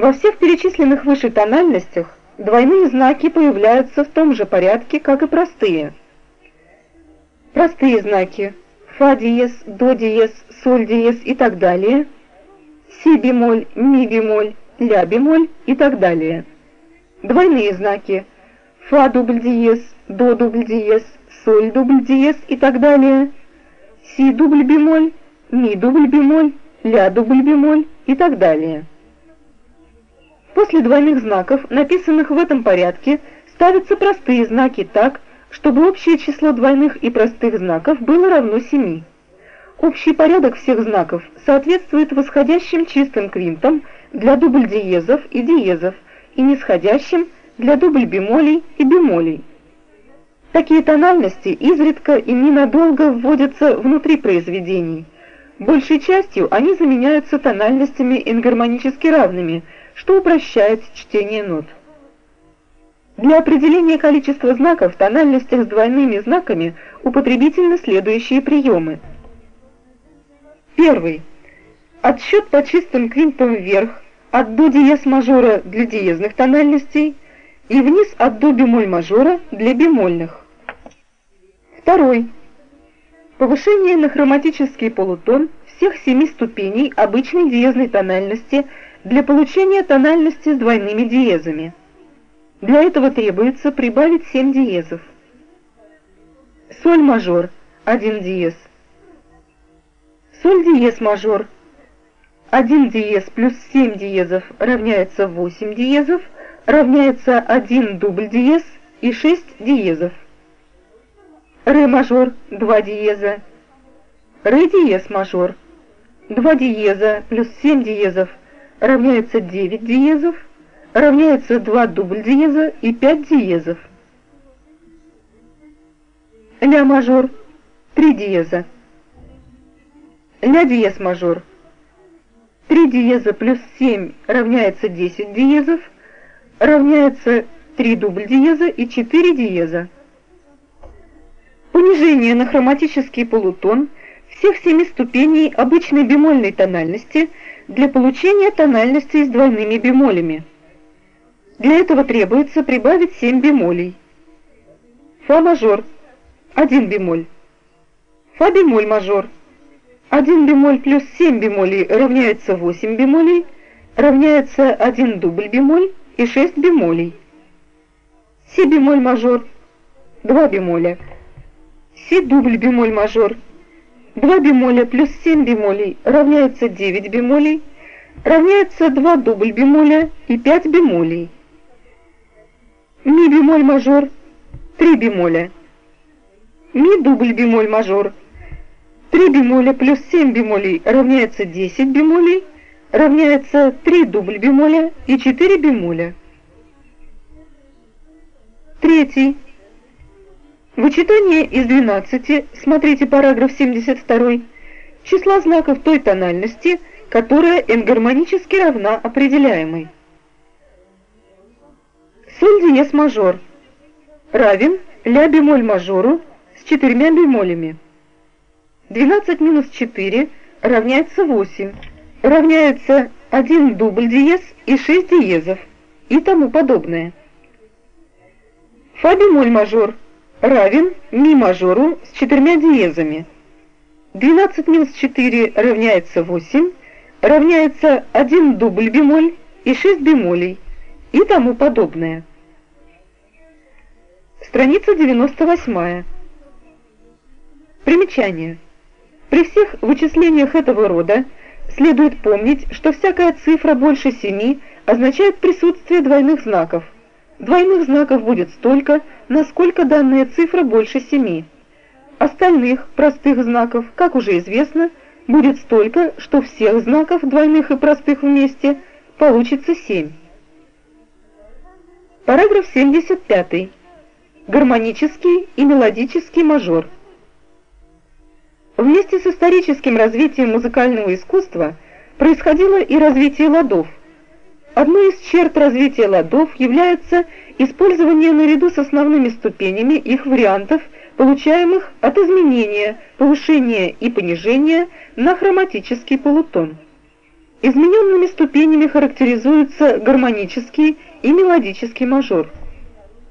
Во всех перечисленных выше тональностях двойные знаки появляются в том же порядке, как и простые. Простые знаки фа диез, до диез, соль диез и так далее, си бемоль, ми бемоль, ля бемоль и так далее. Двойные знаки фа дубль диез, до дубль диез, соль дубль диез и так далее, си дубль бемоль, ми дубль бемоль, ля дубль бемоль и так далее. После двойных знаков, написанных в этом порядке, ставятся простые знаки так, чтобы общее число двойных и простых знаков было равно 7. Общий порядок всех знаков соответствует восходящим чистым квинтам для дубль-диезов и диезов и нисходящим для дубль-бемолей и бемолей. Такие тональности изредка и ненадолго вводятся внутри произведений. Большей частью они заменяются тональностями ингармонически равными – что упрощает чтение нот. Для определения количества знаков в тональностях с двойными знаками употребительны следующие приемы. Первый. Отсчет по чистым квинтам вверх от до диез мажора для диезных тональностей и вниз от до бемоль мажора для бемольных. Второй. Повышение на хроматический полутон всех семи ступеней обычной диезной тональности – для получения тональности с двойными диезами. Для этого требуется прибавить 7 диезов. Соль мажор 1 диез. Соль диез мажор 1 диез плюс 7 диезов равняется 8 диезов, равняется 1 дубль диез и 6 диезов. Ре мажор 2 диеза. Ре диез мажор 2 диеза плюс 7 диезов равняется 9 диезов, равняется 2 дубль диеза и 5 диезов. Ля мажор 3 диеза. Ля диез мажор 3 диеза плюс 7 равняется 10 диезов, равняется 3 дубль диеза и 4 диеза. Понижение на хроматический полутон всех семи ступеней обычной бемольной тональности – для получения тональности с двойными бемолями. Для этого требуется прибавить 7 бемолей. Фа мажор 1 бемоль. Фа бемоль мажор 1 бемоль плюс 7 бемолей равняется 8 бемолей, равняется 1 дубль бемоль и 6 бемолей. Си бемоль мажор 2 бемоля. Си дубль бемоль мажор 2 бемоля плюс 7 бемолей равняется 9 бемолей, равняется 2 дубль бемоля и 5 бемолей. Ми бемоль мажор 3 бемоля. Ми дубль бемоль мажор 3 бемоля плюс 7 бемолей равняется 10 бемолей, равняется 3 дубль бемоля и 4 бемоля. Третий. Вычитание из 12, смотрите параграф 72, числа знаков той тональности, которая энгармонически равна определяемой. Соль диез мажор равен ля бемоль мажору с четырьмя бемолями. 12 минус 4 равняется 8, равняется 1 дубль диез и 6 диезов и тому подобное. Фа бемоль мажор – равен ми мажору с четырьмя диезами. 12 минус 4 равняется 8, равняется 1 дубль бемоль и 6 бемолей и тому подобное. Страница 98. Примечание. При всех вычислениях этого рода следует помнить, что всякая цифра больше 7 означает присутствие двойных знаков – Двойных знаков будет столько, насколько данная цифра больше 7. Остальных простых знаков, как уже известно, будет столько, что всех знаков двойных и простых вместе получится 7. Параграф 75. Гармонический и мелодический мажор. Вместе с историческим развитием музыкального искусства происходило и развитие ладов – Одной из черт развития ладов является использование наряду с основными ступенями их вариантов, получаемых от изменения, повышения и понижения на хроматический полутон. Измененными ступенями характеризуются гармонический и мелодический мажор –